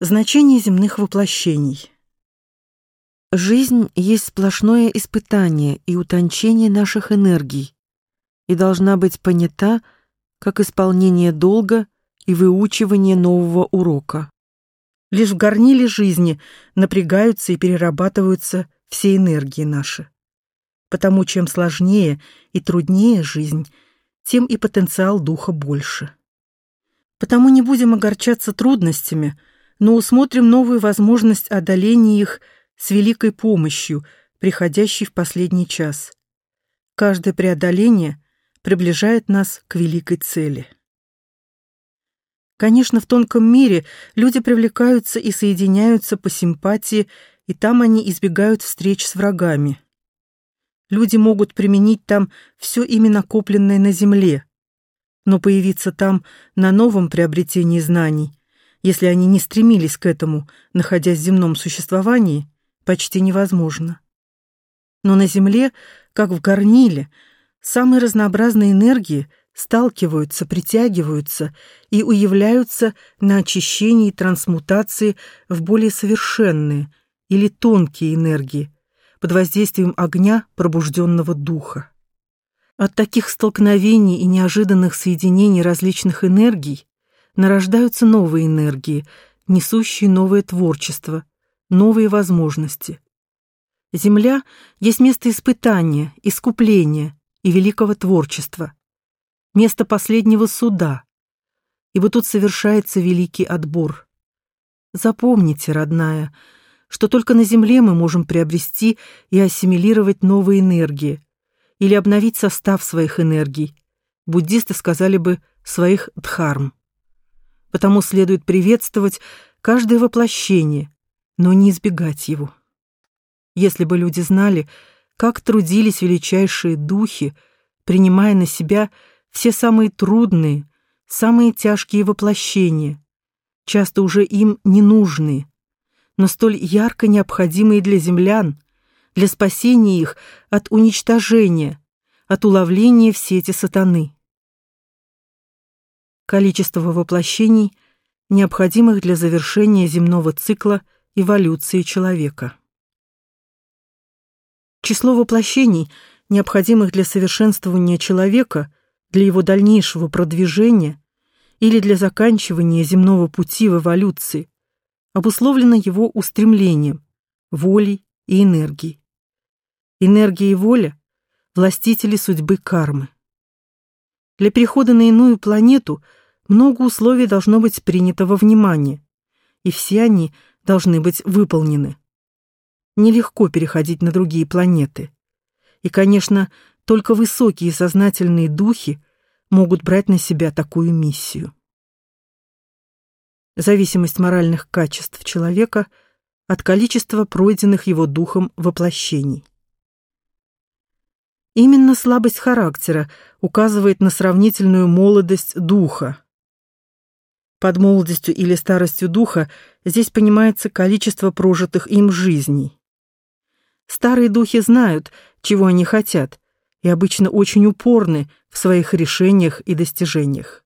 Значение земных воплощений. Жизнь есть сплошное испытание и утончение наших энергий и должна быть понята как исполнение долга и выучивание нового урока. Лишь в горниле жизни напрягаются и перерабатываются все энергии наши. Потому чем сложнее и труднее жизнь, тем и потенциал духа больше. Потому не будем огорчаться трудностями – но усмотрим новую возможность одоления их с великой помощью, приходящей в последний час. Каждое преодоление приближает нас к великой цели. Конечно, в тонком мире люди привлекаются и соединяются по симпатии, и там они избегают встреч с врагами. Люди могут применить там все ими накопленное на земле, но появиться там на новом приобретении знаний – если они не стремились к этому, находясь в земном существовании, почти невозможно. Но на Земле, как в горниле, самые разнообразные энергии сталкиваются, притягиваются и уявляются на очищении и трансмутации в более совершенные или тонкие энергии под воздействием огня пробужденного духа. От таких столкновений и неожиданных соединений различных энергий нарождаются новые энергии, несущие новое творчество, новые возможности. Земля есть место испытания, искупления и великого творчества, место последнего суда, ибо тут совершается великий отбор. Запомните, родная, что только на Земле мы можем приобрести и ассимилировать новые энергии или обновить состав своих энергий. Буддисты сказали бы своих дхарм потому следует приветствовать каждое воплощение, но не избегать его. Если бы люди знали, как трудились величайшие духи, принимая на себя все самые трудные, самые тяжкие воплощения, часто уже им ненужные, но столь ярко необходимые для землян, для спасения их от уничтожения, от уловления в сети сатаны количество воплощений, необходимых для завершения земного цикла эволюции человека. Число воплощений, необходимых для совершенствования человека, для его дальнейшего продвижения или для заканчивания земного пути в эволюции, обусловлено его устремлением, волей и энергией. Энергия и воля – властители судьбы кармы. Для перехода на иную планету много условий должно быть принято во внимание, и все они должны быть выполнены. Нелегко переходить на другие планеты. И, конечно, только высокие сознательные духи могут брать на себя такую миссию. Зависимость моральных качеств человека от количества пройденных его духом воплощений. Именно слабость характера указывает на сравнительную молодость духа. Под молодостью или старостью духа здесь понимается количество прожитых им жизней. Старые духи знают, чего они хотят, и обычно очень упорны в своих решениях и достижениях.